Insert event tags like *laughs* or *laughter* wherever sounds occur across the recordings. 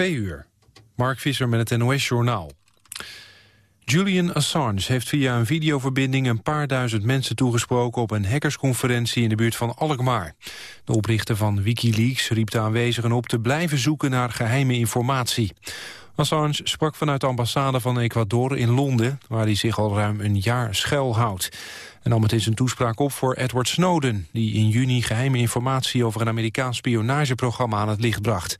Twee uur. Mark Visser met het NOS-journaal. Julian Assange heeft via een videoverbinding een paar duizend mensen toegesproken op een hackersconferentie in de buurt van Alkmaar. De oprichter van Wikileaks riep de aanwezigen op te blijven zoeken naar geheime informatie. Assange sprak vanuit de ambassade van Ecuador in Londen, waar hij zich al ruim een jaar schuilhoudt. En nam het in zijn toespraak op voor Edward Snowden... die in juni geheime informatie over een Amerikaans spionageprogramma aan het licht bracht.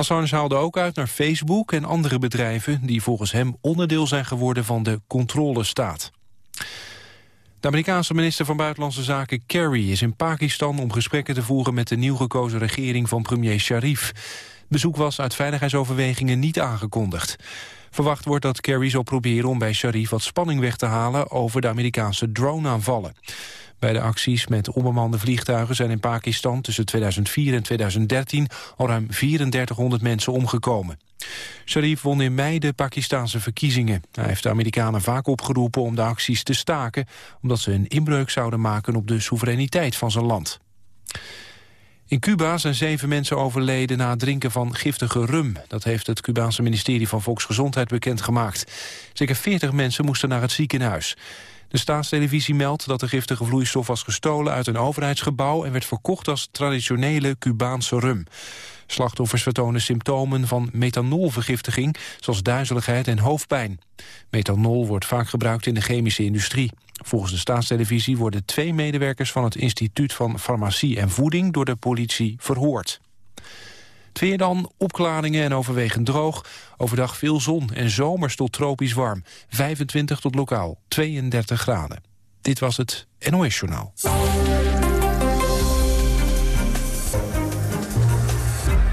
Assange haalde ook uit naar Facebook en andere bedrijven... die volgens hem onderdeel zijn geworden van de controlestaat. De Amerikaanse minister van Buitenlandse Zaken Kerry is in Pakistan om gesprekken te voeren met de nieuw gekozen regering van premier Sharif. Bezoek was uit veiligheidsoverwegingen niet aangekondigd. Verwacht wordt dat Kerry zal proberen om bij Sharif wat spanning weg te halen over de Amerikaanse drone-aanvallen. Bij de acties met onbemande vliegtuigen zijn in Pakistan tussen 2004 en 2013 al ruim 3400 mensen omgekomen. Sharif won in mei de Pakistanse verkiezingen. Hij heeft de Amerikanen vaak opgeroepen om de acties te staken... omdat ze een inbreuk zouden maken op de soevereiniteit van zijn land. In Cuba zijn zeven mensen overleden na het drinken van giftige rum. Dat heeft het Cubaanse ministerie van Volksgezondheid bekendgemaakt. Zeker 40 mensen moesten naar het ziekenhuis. De staatstelevisie meldt dat de giftige vloeistof was gestolen uit een overheidsgebouw... en werd verkocht als traditionele Cubaanse rum. Slachtoffers vertonen symptomen van methanolvergiftiging... zoals duizeligheid en hoofdpijn. Methanol wordt vaak gebruikt in de chemische industrie. Volgens de staatstelevisie worden twee medewerkers van het Instituut van Farmacie en Voeding door de politie verhoord. Het dan, opklaringen en overwegend droog. Overdag veel zon en zomers tot tropisch warm. 25 tot lokaal 32 graden. Dit was het NOS Journaal.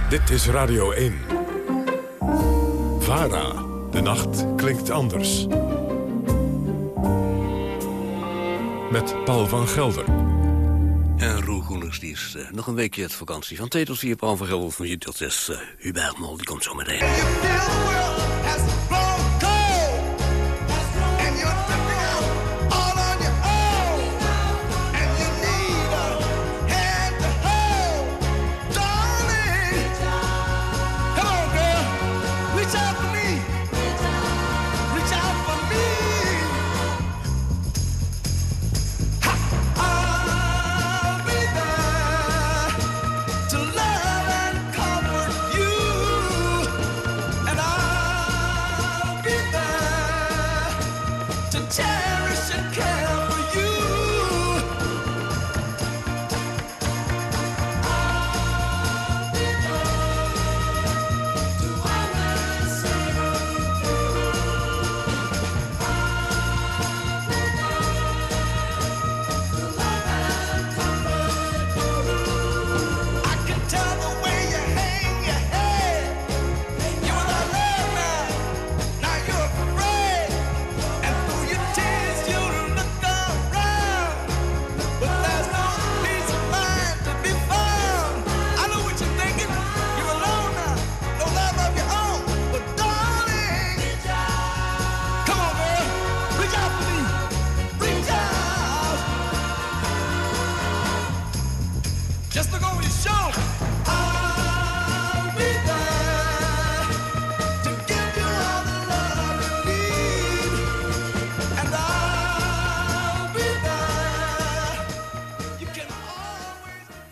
Dit is Radio 1. VARA. De nacht klinkt anders. Met Paul van Gelder. En Roel Groeners, die is uh, nog een weekje uit vakantie. Van 2 tot 4, Paul van Gelder, van 4 tot 6. Uh, Hubert Mol, die komt zo meteen.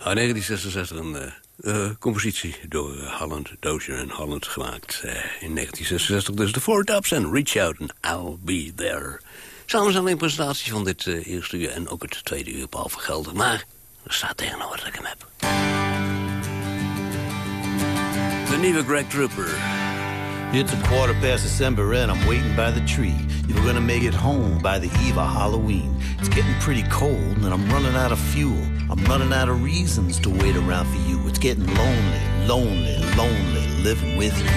Uh, 1966 een uh, compositie door uh, Holland, Dozier en Holland gemaakt. in 1966 dus de Four Tops en Reach Out and I'll Be There. Samenstelling en presentatie van dit eerste uur en ook het tweede uur Paul Gelder. Maar er staat tegenover dat ik hem heb. De nieuwe Greg Trooper. It's a quarter past December and I'm waiting by the tree. You're gonna make it home by the eve of Halloween. It's getting pretty cold and I'm running out of fuel. I'm running out of reasons to wait around for you. It's getting lonely, lonely, lonely living with you.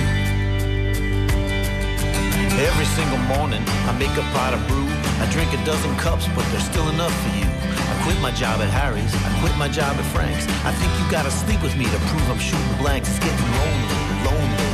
Every single morning I make a pot of brew. I drink a dozen cups, but there's still enough for you. I quit my job at Harry's. I quit my job at Frank's. I think you gotta sleep with me to prove I'm shooting blanks. It's getting lonely, lonely,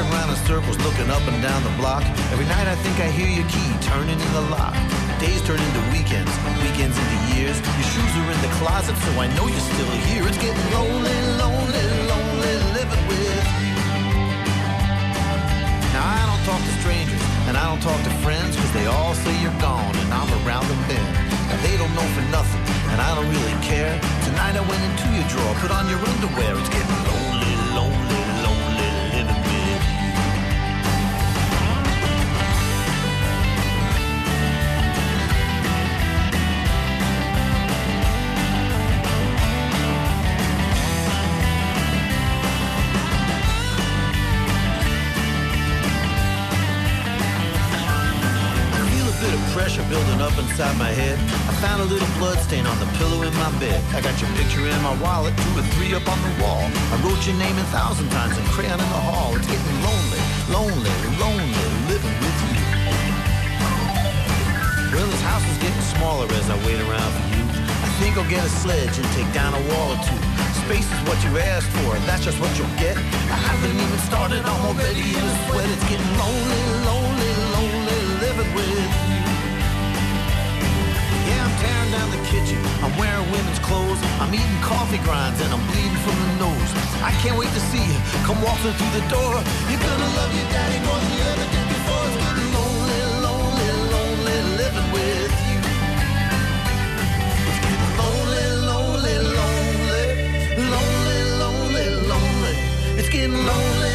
walking around in circles, looking up and down the block. Every night I think I hear your key turning in the lock. Days turn into weekends, weekends into years. Your shoes are in the closet, so I know you're still here. It's getting lonely, lonely, lonely living with you. Now I don't talk to strangers, and I don't talk to friends, cause they all say you're gone, and I'm around them then. And they don't know for nothing, and I don't really care. Tonight I went into your drawer, put on your underwear. It's getting lonely, lonely inside my head. I found a little blood stain on the pillow in my bed. I got your picture in my wallet, two or three up on the wall. I wrote your name a thousand times in crayon in the hall. It's getting lonely, lonely, lonely living with you. Well, this house is getting smaller as I wait around for you. I think I'll get a sledge and take down a wall or two. Space is what you asked for, and that's just what you'll get. I haven't even started, I'm already in a sweat. It's getting lonely, lonely, lonely living with you. I'm down the kitchen. I'm wearing women's clothes. I'm eating coffee grinds and I'm bleeding from the nose. I can't wait to see you come walking through the door. You're gonna love your daddy more than you ever did before. It's getting lonely, lonely, lonely living with you. It's getting lonely, lonely, lonely, lonely, lonely, lonely. It's getting lonely,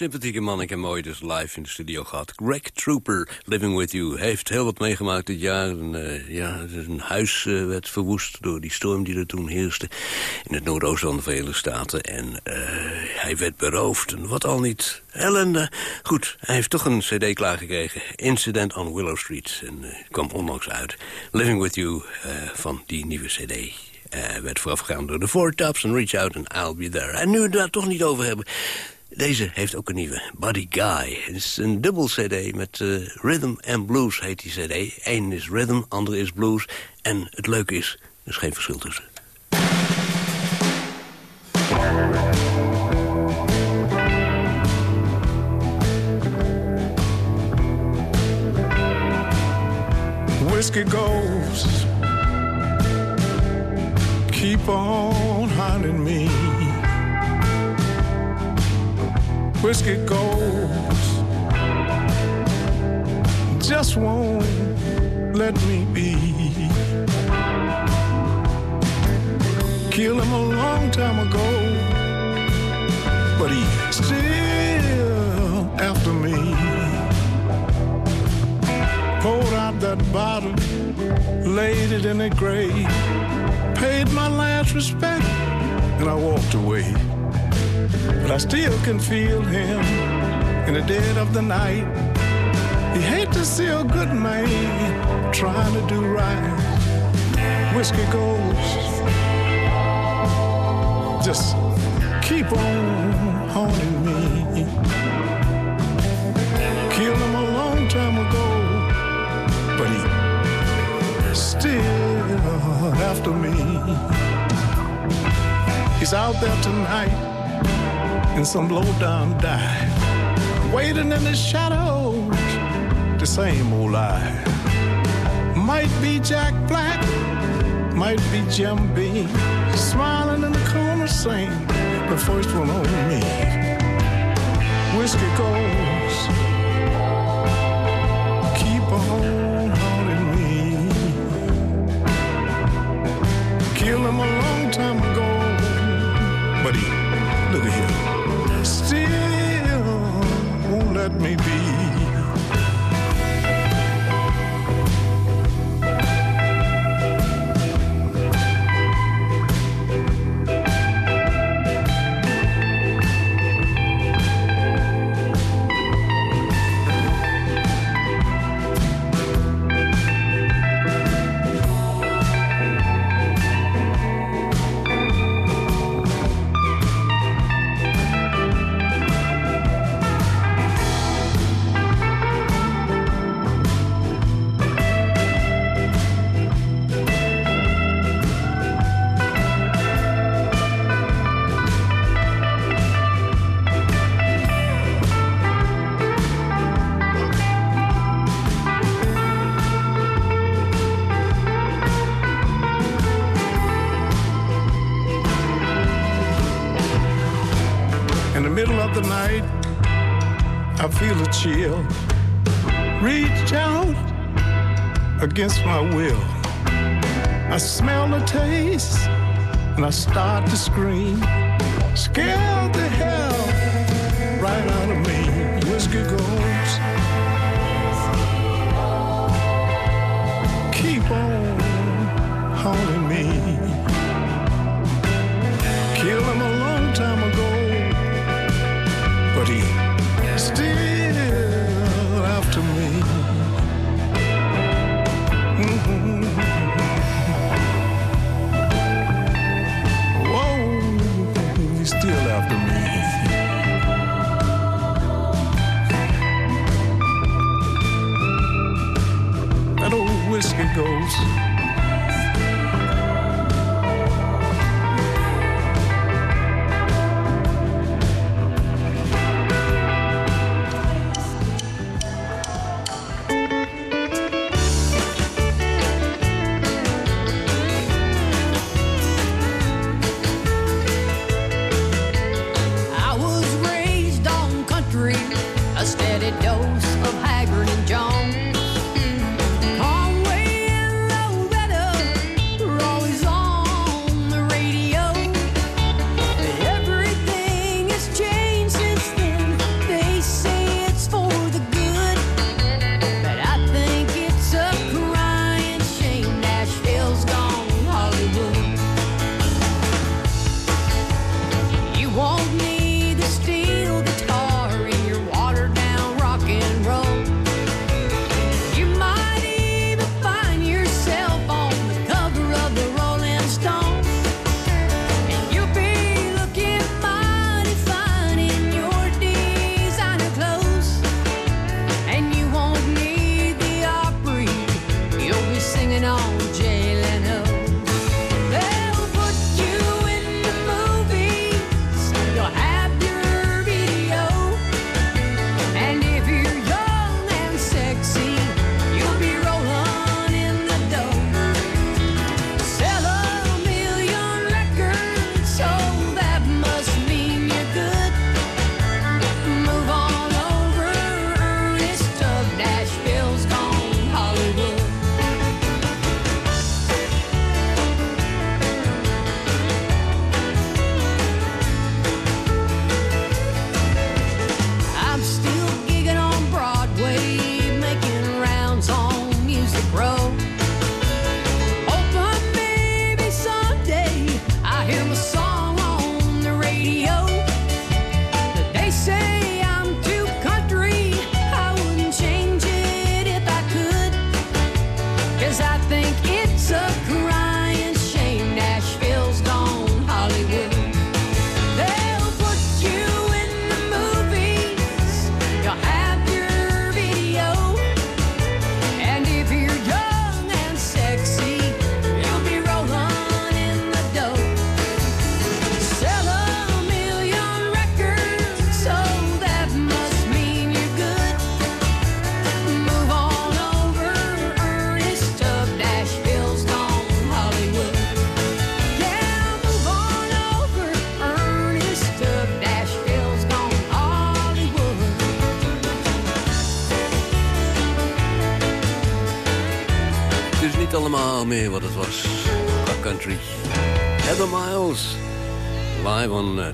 Sympathieke man, ik heb hem ooit dus live in de studio gehad. Greg Trooper, Living With You, heeft heel wat meegemaakt dit jaar. En, eh, ja, een huis eh, werd verwoest door die storm die er toen heerste... in het noordoosten van de Verenigde Staten. En eh, hij werd beroofd en wat al niet. Ellende. Goed, hij heeft toch een cd klaargekregen. Incident on Willow Street. En kwam onlangs uit. Living With You van die nieuwe cd. Eh, werd voorafgegaan door de Four Tops en Reach Out and I'll Be There. En nu we het daar toch niet over hebben... Deze heeft ook een nieuwe, Buddy Guy. Het is een dubbel cd met eh, Rhythm and Blues heet die cd. Eén is rhythm, andere is blues. En het leuke is, er is geen verschil tussen. whiskey goes. Keep on hunting me. Whiskey goes. Just won't let me be. Killed him a long time ago, but he's still after me poured out that bottle, laid it in a grave, paid my last respect, and I walked away. But I still can feel him in the dead of the night. You hate to see a good man trying to do right. Whiskey goes, just keep on haunting me. Killed him a long time ago but he still after me. He's out there tonight in some low down dive, waiting in the shadows, the same old lie. Might be Jack Black, might be Jim Beam, smiling in the corner saying, the first one on me. Whiskey goes,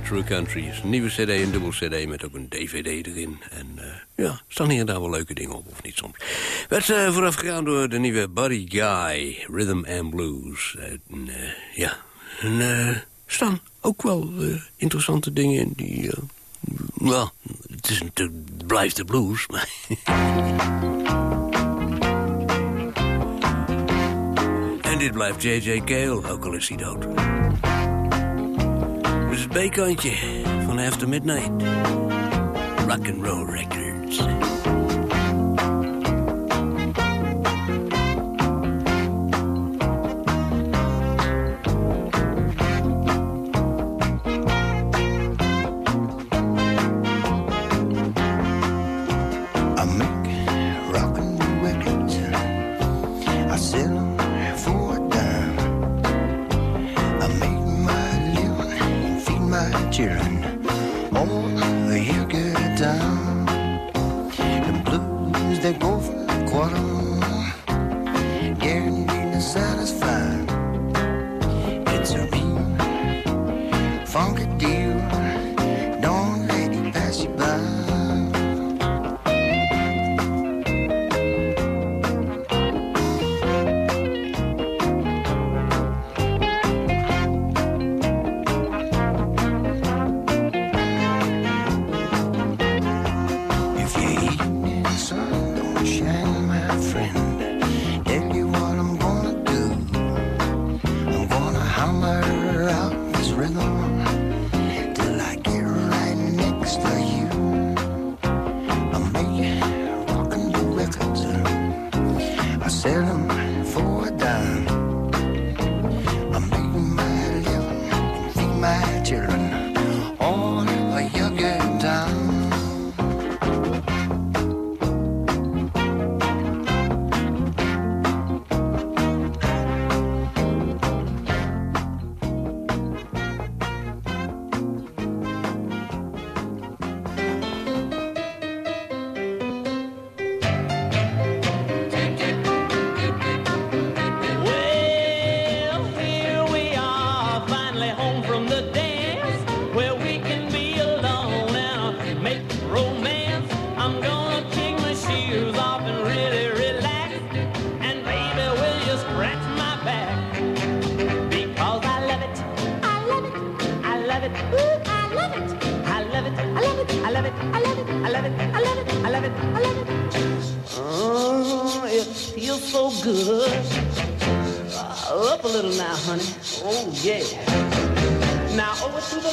True Country een nieuwe cd, een dubbel cd met ook een dvd erin. En uh, ja, staan hier daar wel leuke dingen op, of niet soms. Werd eh, vooraf gegaan door de nieuwe Buddy Guy, Rhythm and Blues. En, eh, ja, en staan ook wel interessante dingen in die... wel, het, is natuurlijk, blijft de blues, maar... *laughs* en dit blijft J.J. Cale, ook al is hij dood. B-kantje van After Midnight. Rock and Roll Records.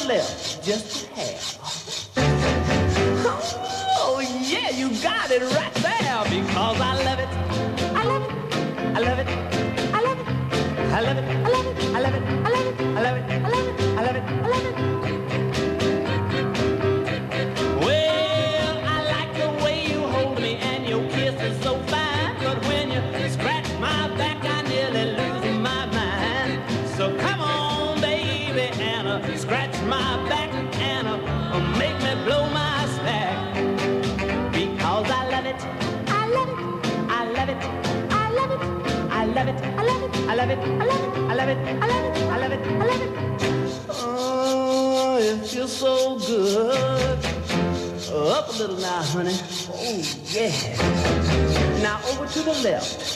left. Just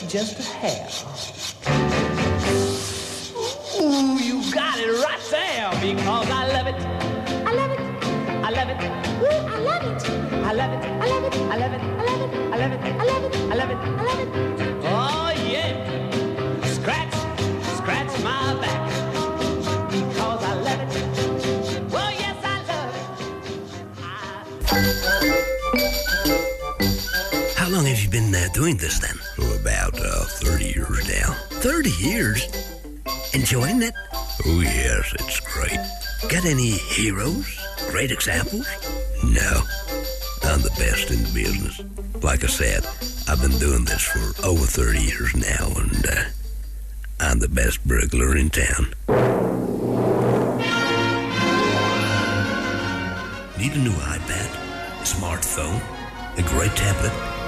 just a hair. Ooh, you got it right there because I love it. I love it. I love it. Ooh, I love it. I love it. I love it. I love it. I love it. I love it. I love it. I love it. Oh yeah. Scratch, scratch my back How long have you been doing this then? 30 years now. 30 years? Enjoying it? Oh, yes, it's great. Got any heroes? Great examples? No. I'm the best in the business. Like I said, I've been doing this for over 30 years now, and uh, I'm the best burglar in town. Need a new iPad, a smartphone, a great tablet?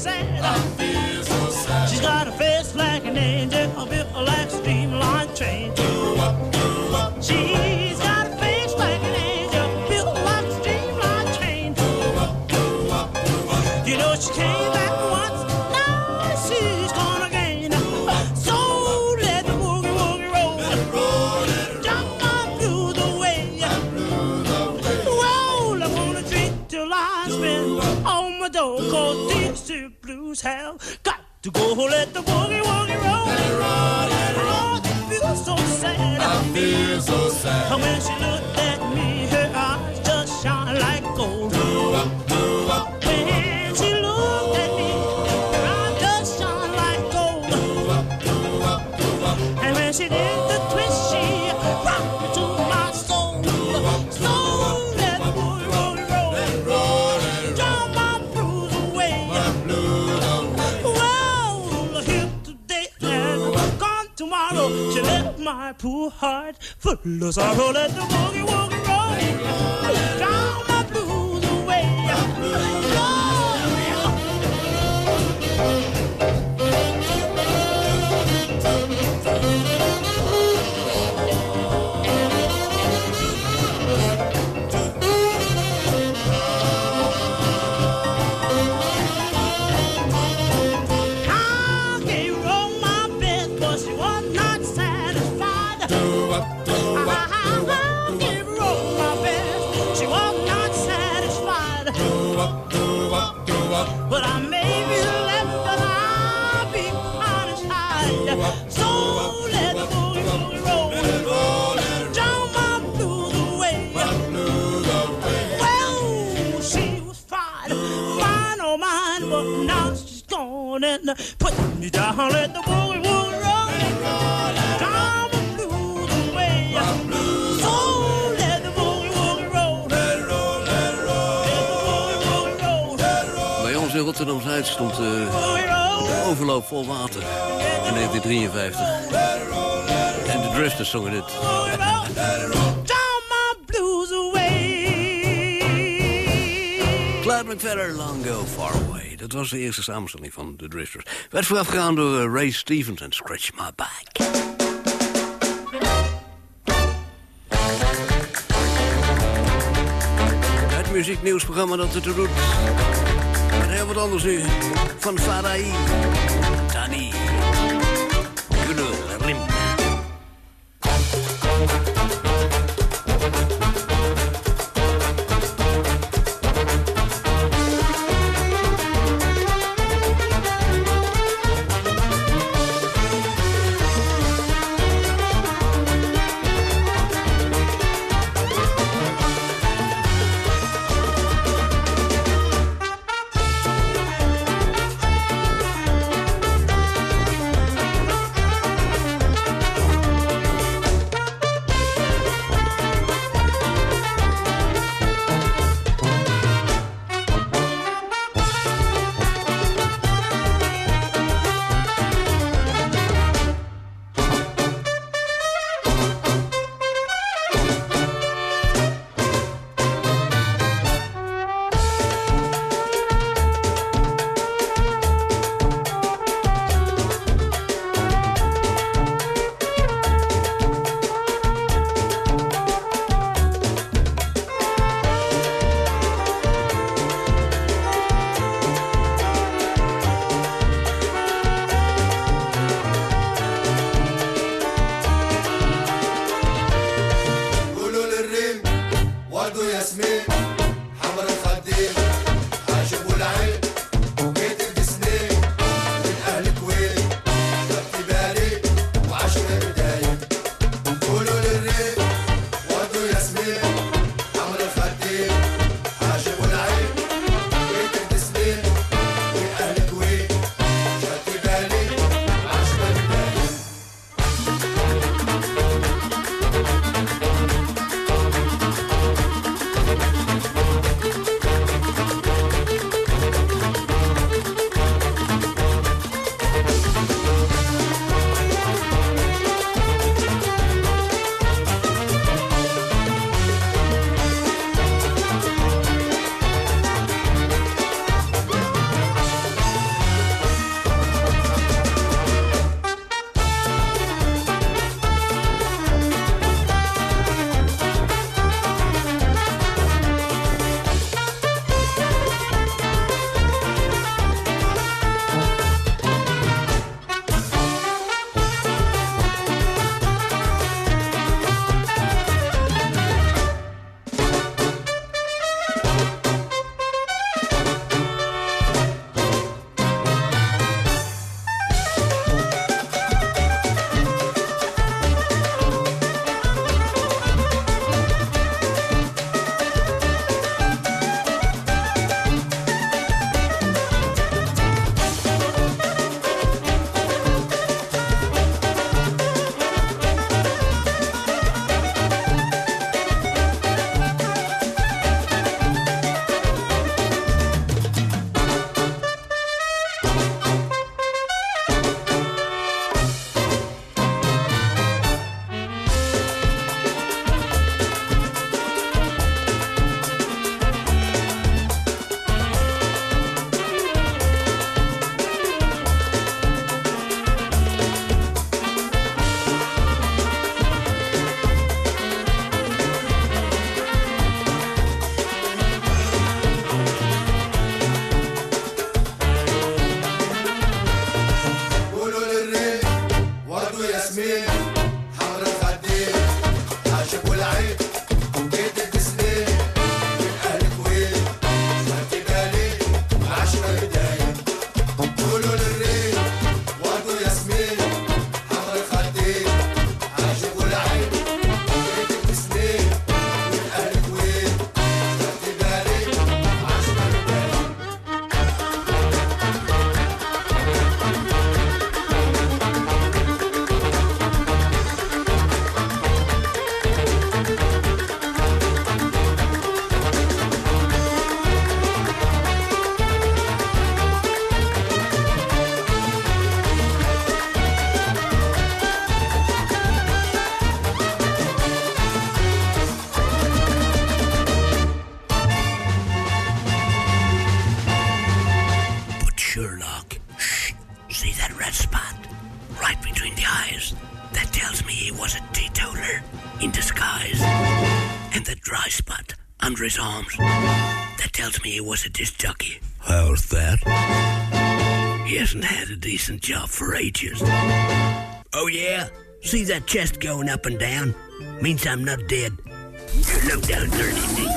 sad. I feel so sad. She's got a face like an angel, a bit like a streamline train. Do up, do up, do up. She And when she looked at me, her eyes just shone like gold. When she looked at me, her eyes just shone like gold. And when she did the twist, she rocked me to my soul. Soul that would roll, roll. My blues away. Well, here today and gone tomorrow. She left my poor heart. Footloose are rolling the boogie Rotterdam-Zuid stond eh, de overloop vol water in 1953. En de Drifters zongen dit. Clyde McVetter, Long Go Far Away. Dat was de eerste samenstelling van de Drifters. Werd voorafgegaan door eh, Ray Stevens en Scratch My Back. Het muzieknieuwsprogramma dat het doet. En Heel wat anders nu. Van Farai Tani. Good. Decent job for ages. Oh yeah? See that chest going up and down? Means I'm not dead. You're down dirty Nick.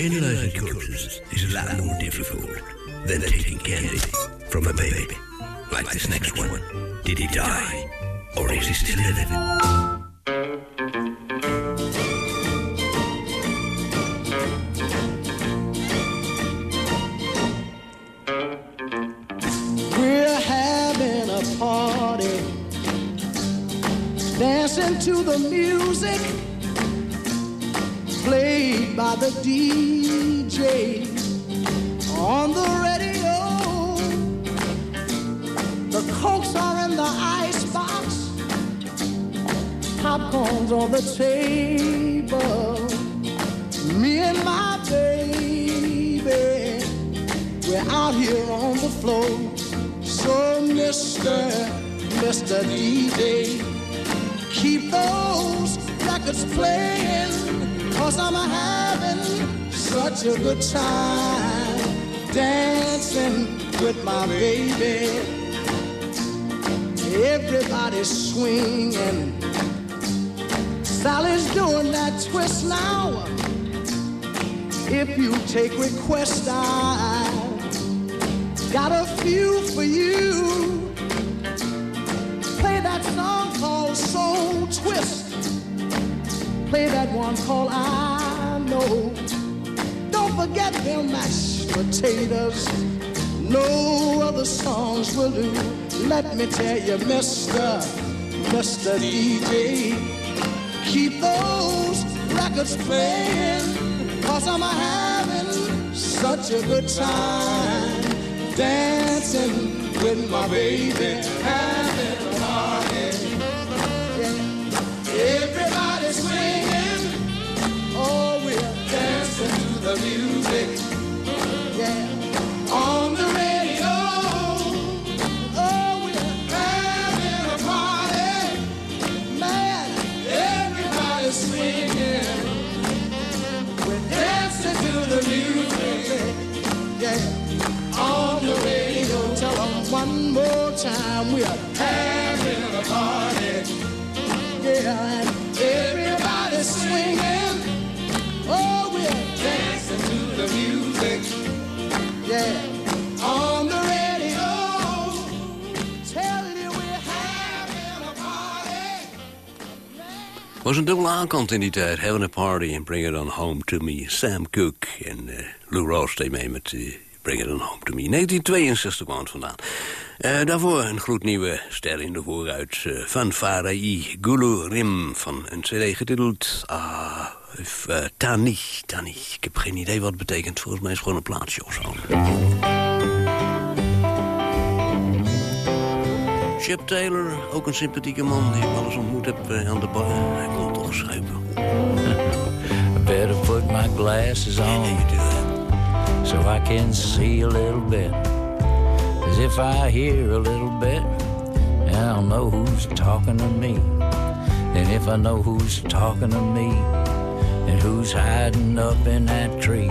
Analyzing corpses is a lot more difficult than taking candy from a baby. Like this next one. Did he die? Or is he still living? Dancing to the music played by the DJ on the radio. The cokes are in the icebox, popcorn's on the table. Me and my baby. We're out here on the floor. So, Mr. Mr. DJ, keep those records playing. Cause I'm having such a good time dancing with my baby. Everybody's swinging. Sally's doing that twist now. If you take requests, I got a few for you. Soul Twist. Play that one called I Know. Don't forget them mashed potatoes. No other songs will do. Let me tell you, Mr. Mr. DJ, keep those records playing. Cause I'm having such a good time dancing with my baby. Music. Was een dubbele aankant in die tijd. Having a Party and Bring It On Home To Me. Sam Cooke en eh, Lou Rawls deed mee met eh, Bring It On Home To Me. 1962 kwam vandaan. Eh, daarvoor een gloednieuwe ster in de vooruit. van Farai Gulu Rim van een cd getiteld... Ah, Tani, Tani. Ik heb geen idee wat het betekent. Volgens mij is het gewoon een plaatsje of zo. Chip Taylor, ook een sympathieke man die ik wel eens ontmoet heb eh, aan de bar. Hij kon toch. I *laughs* better put my glasses Yeah, on you do that. so I can see a little bit. Cause if I hear a little bit, I'll know who's talking to me. And if I know who's talking to me, and who's hiding up in that tree,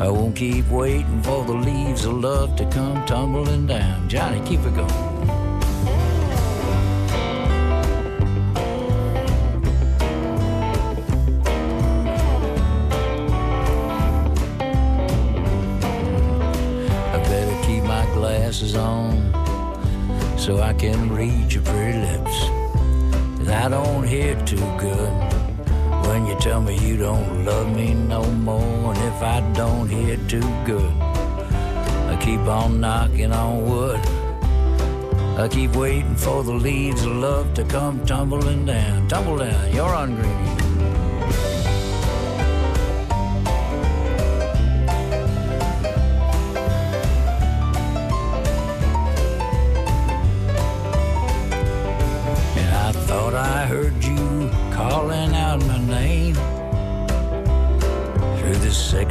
I won't keep waiting for the leaves of love to come tumbling down. Johnny, keep it going. Glasses on so I can read your pretty lips. And I don't hear too good when you tell me you don't love me no more. And if I don't hear too good, I keep on knocking on wood. I keep waiting for the leaves of love to come tumbling down. Tumble down, you're on green.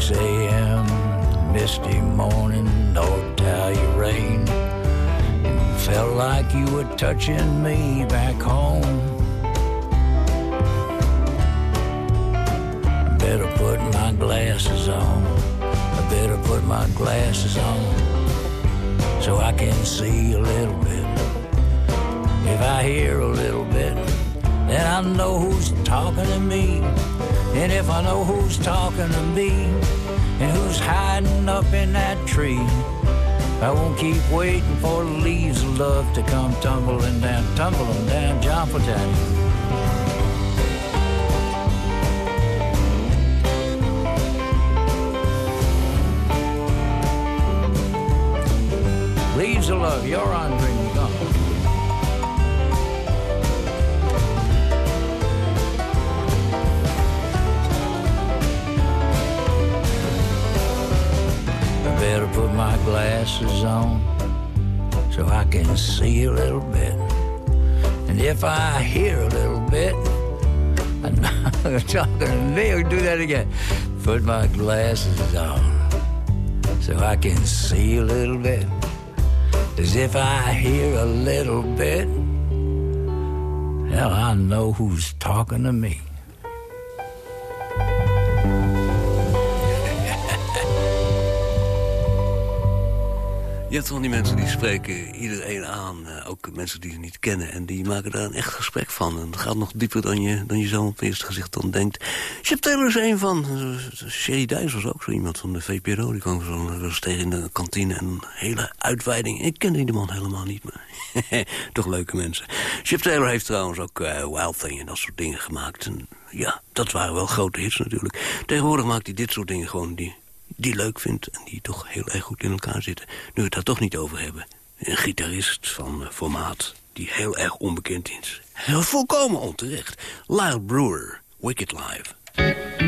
6 a.m. misty morning, North Italia rain. Felt like you were touching me back home. Better put my glasses on. I better put my glasses on so I can see a little bit. If I hear a little bit, then I know who's talking to me. And if I know who's talking to me and who's hiding up in that tree, I won't keep waiting for the leaves of love to come tumbling down, tumbling down, John Platania. Leaves of love, you're on green glasses on so I can see a little bit. And if I hear a little bit, I know you're talking to me. I'll do that again. Put my glasses on so I can see a little bit. As if I hear a little bit, hell, I know who's talking to me. Je hebt van die mensen die spreken iedereen aan, eh, ook mensen die ze niet kennen. En die maken daar een echt gesprek van. En dat gaat nog dieper dan je, dan je zo op het eerste gezicht dan denkt. Chip Taylor is een van. Eh, Sherry Duijs was ook zo iemand van de VPRO. Die kwam zo wel tegen in de kantine. En een hele uitweiding. Ik kende die man helemaal niet, maar *laughs* toch leuke mensen. Chip Taylor heeft trouwens ook eh, Wild Thing en dat soort dingen gemaakt. En ja, dat waren wel grote hits natuurlijk. Tegenwoordig maakt hij dit soort dingen gewoon die die leuk vindt en die toch heel erg goed in elkaar zitten. Nu we het daar toch niet over hebben. Een gitarist van eh, formaat die heel erg onbekend is. Heel volkomen onterecht. Lyle Brewer, Wicked Live.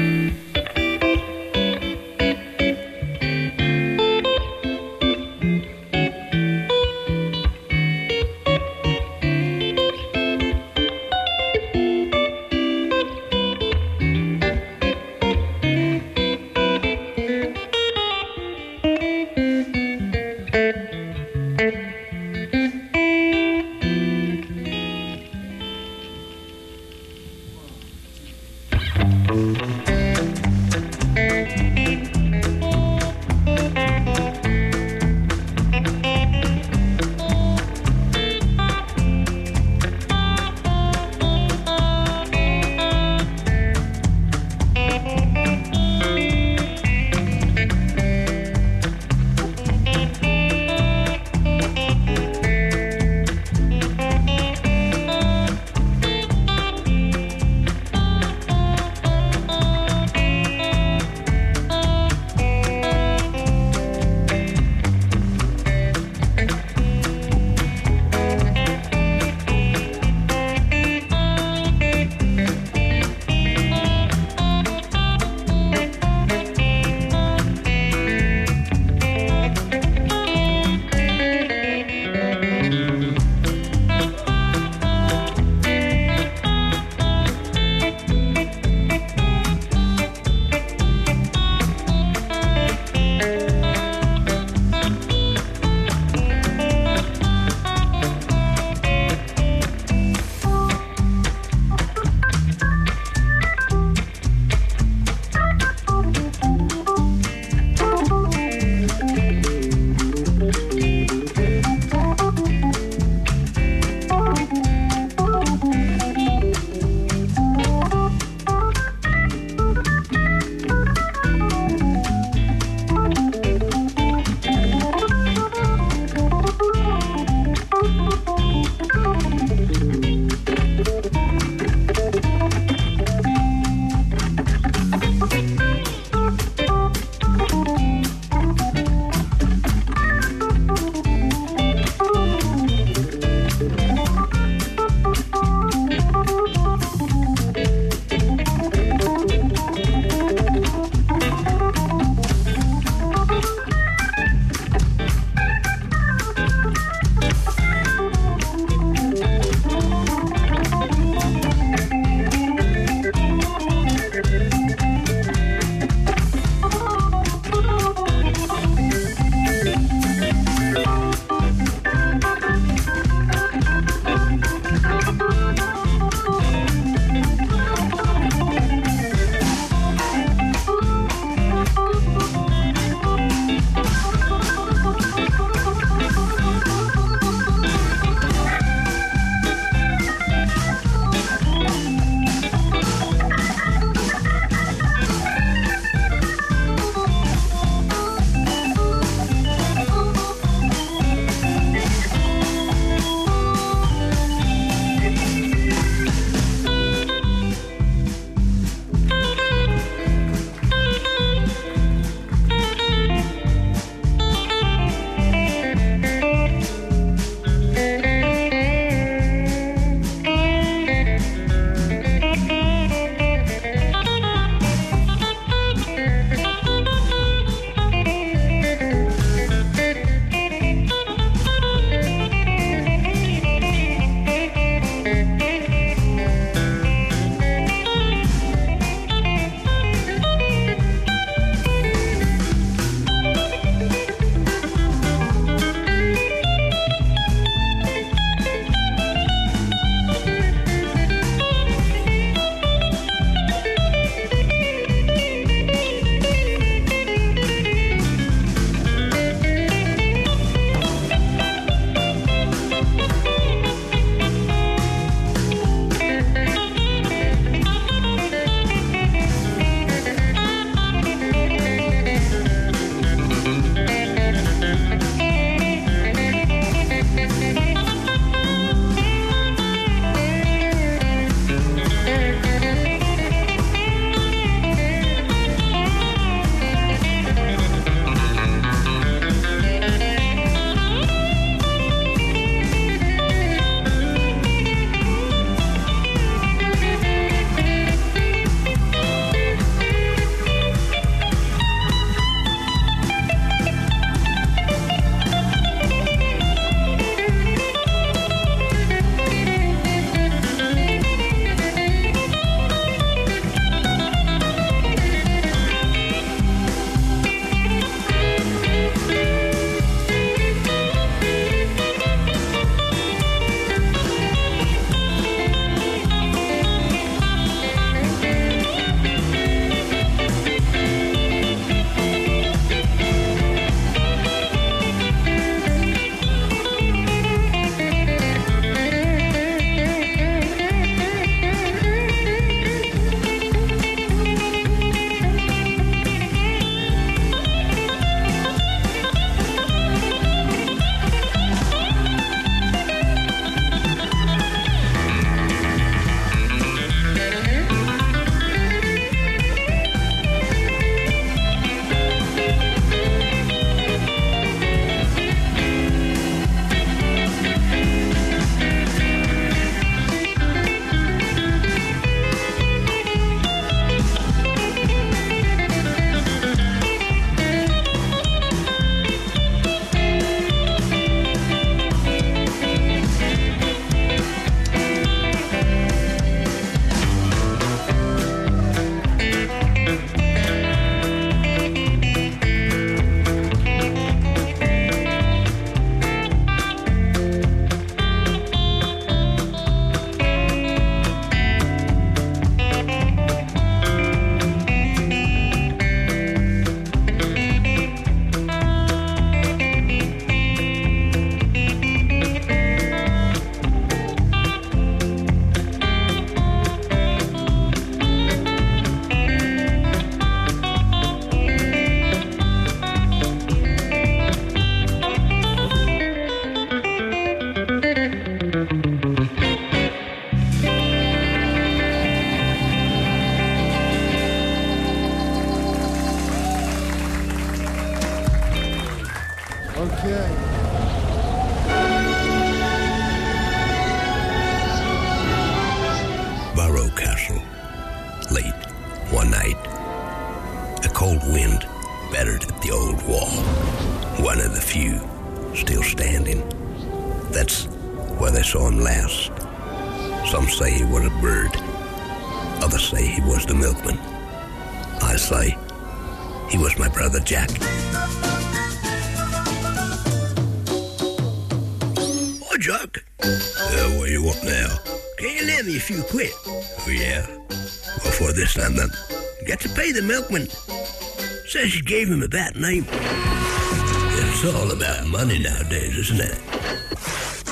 Says you gave him a bad name. It's all about money nowadays, isn't it?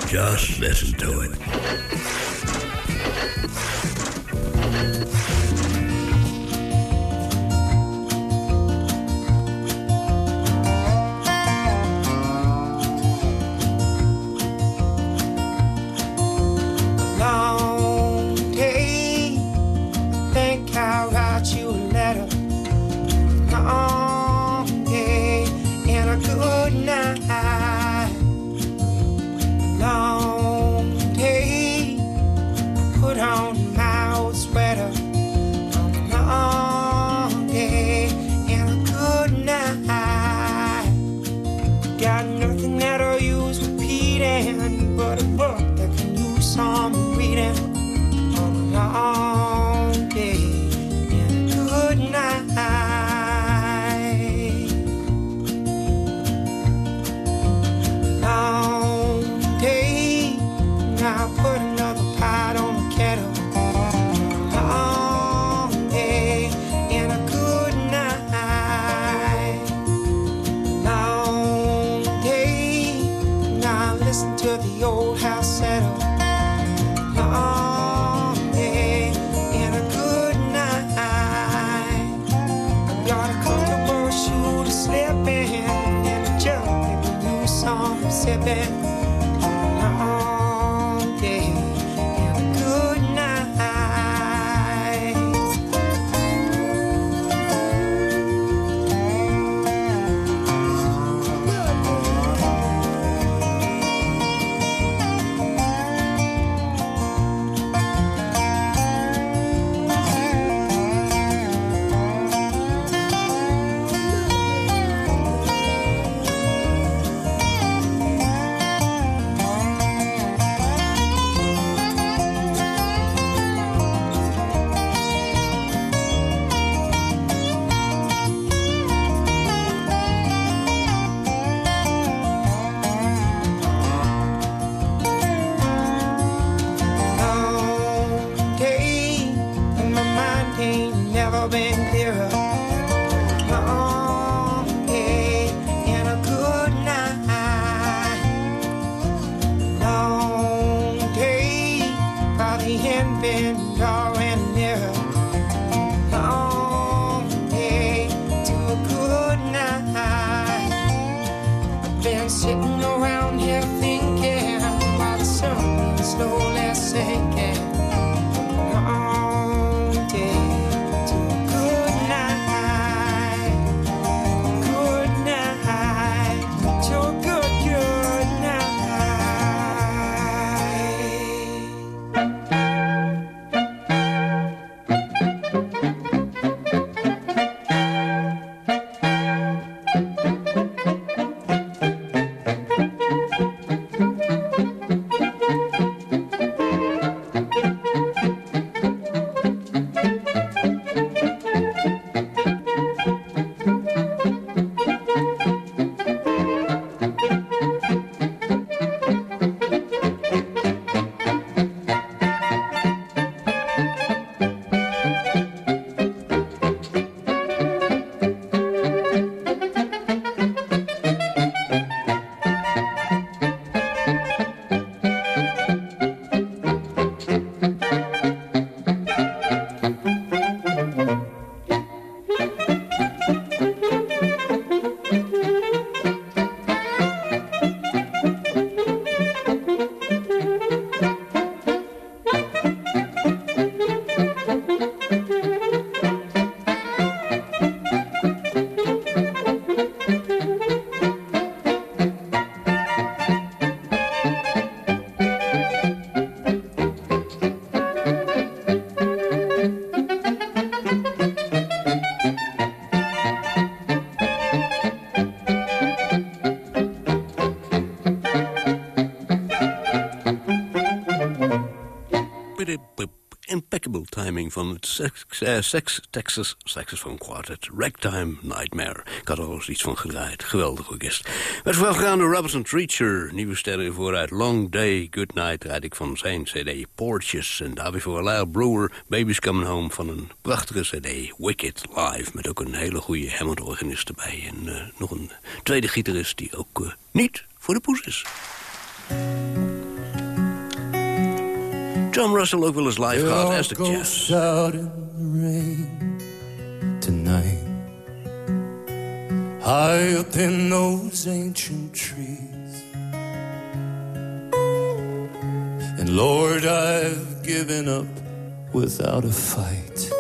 Just listen to it. Sex, eh, sex, Texas Saxophone Quartet. Ragtime Nightmare. Ik had al eens iets van gedraaid. Geweldig orkest. Werd voorafgegaan door Robinson Treacher. Nieuwe sterren vooruit. Long Day, Good Night rijd ik van zijn cd Porches. En daarbij voor Lyle Brewer, Baby's Coming Home van een prachtige cd Wicked Live. Met ook een hele goede Hammond-organist erbij. En eh, nog een tweede gitarist die ook eh, niet voor de poes is. John Russell ook wel eens live gehad. Aztec Jazz. out in the rain tonight. High up in those ancient trees. And Lord, I've given up without a fight.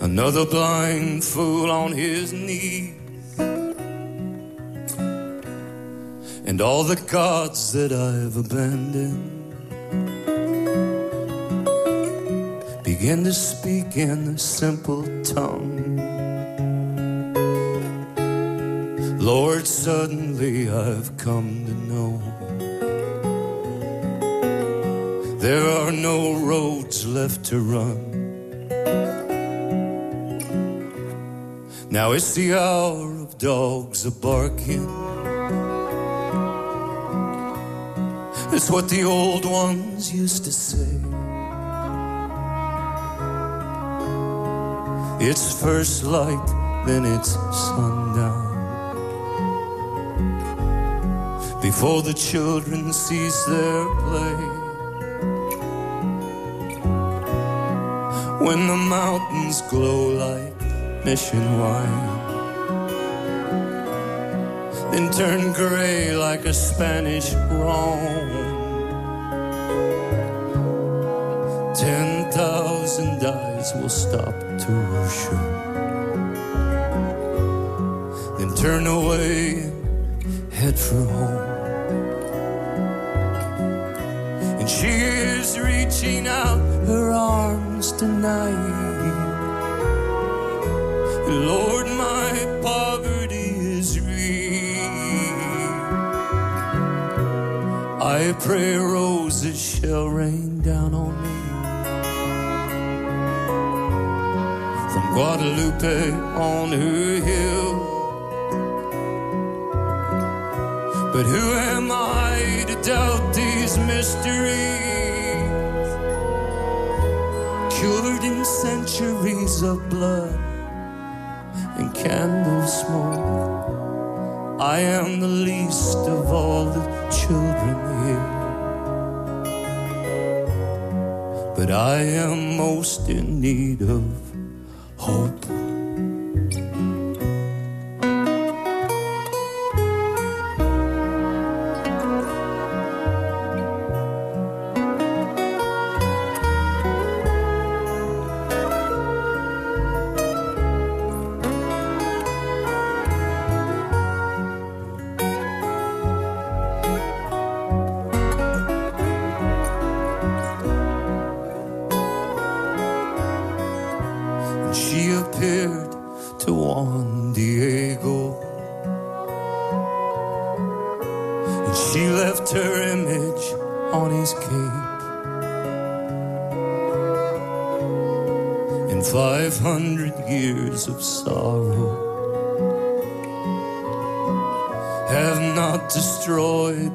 Another blind fool on his knees. And all the gods that I've abandoned begin to speak in a simple tongue. Lord, suddenly I've come to know there are no roads left to run. Now it's the hour of dogs a barking. It's what the old ones used to say. It's first light, then it's sundown. Before the children cease their play. When the mountains glow like mission wine. Then turn gray like a Spanish Rome. Ten thousand eyes will stop to worship. Then turn away head for home. And she is reaching out her arms tonight. Lord, I pray roses shall rain down on me. From Guadalupe on her hill. But who am I to doubt these mysteries? Cured in centuries of blood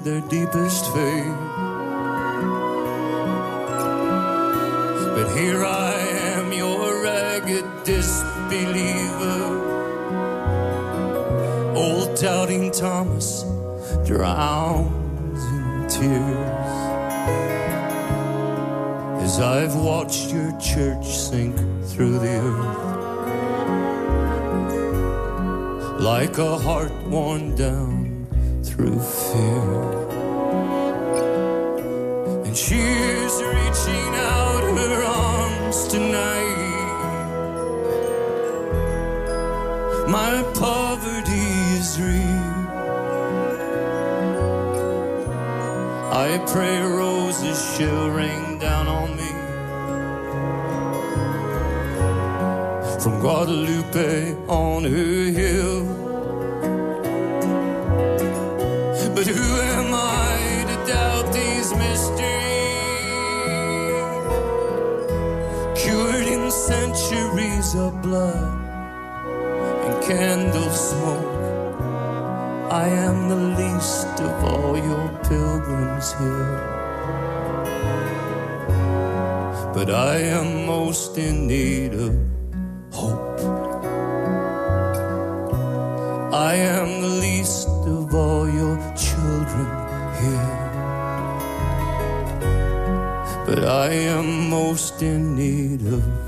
their deepest faith. But here I am, your ragged disbeliever. Old doubting Thomas drowns in tears. As I've watched your church sink through the earth. Like a heart worn down through fear. And she is reaching out her arms tonight. My poverty is real. I pray roses shall rain down on me. From Guadalupe on her hill. But I am most in need of hope. I am the least of all your children here. But I am most in need of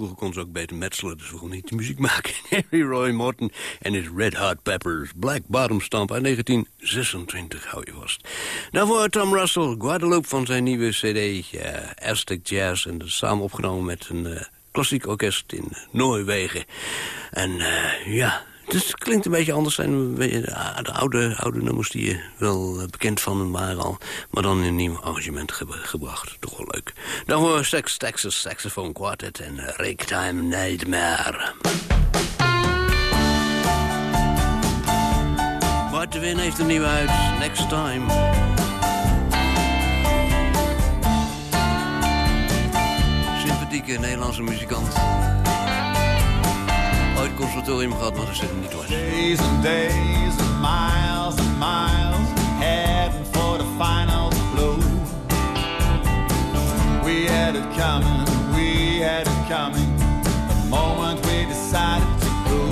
vroeger kon ze ook beter metselen, dus waarom niet muziek *laughs* maken? Harry Roy Morton en his Red Hot Peppers. Black Bottom Stomp uit 1926, hou je vast. Daarvoor Tom Russell, Guadeloupe van zijn nieuwe cd, ja, Aztec Jazz. En dat is samen opgenomen met een eh, klassiek orkest in Noorwegen. En eh, ja, dus het klinkt een beetje anders zijn een beetje de, de oude, oude nummers die je wel eh, bekend van hem waren al. Maar dan in een nieuw arrangement ge- gebracht. Toch wel leuk. Dan voor Sex Texas Saxophone Quartet en uh, Ragtime Nightmare. Bart de Win heeft een nieuwe uit. Next Time. Sympathieke Nederlandse muzikant. Ooit conservatorium gehad, maar dat zit hem niet door. Days and days and miles and miles heading for the final blow. We had it coming, we had it coming. The moment we decided to go.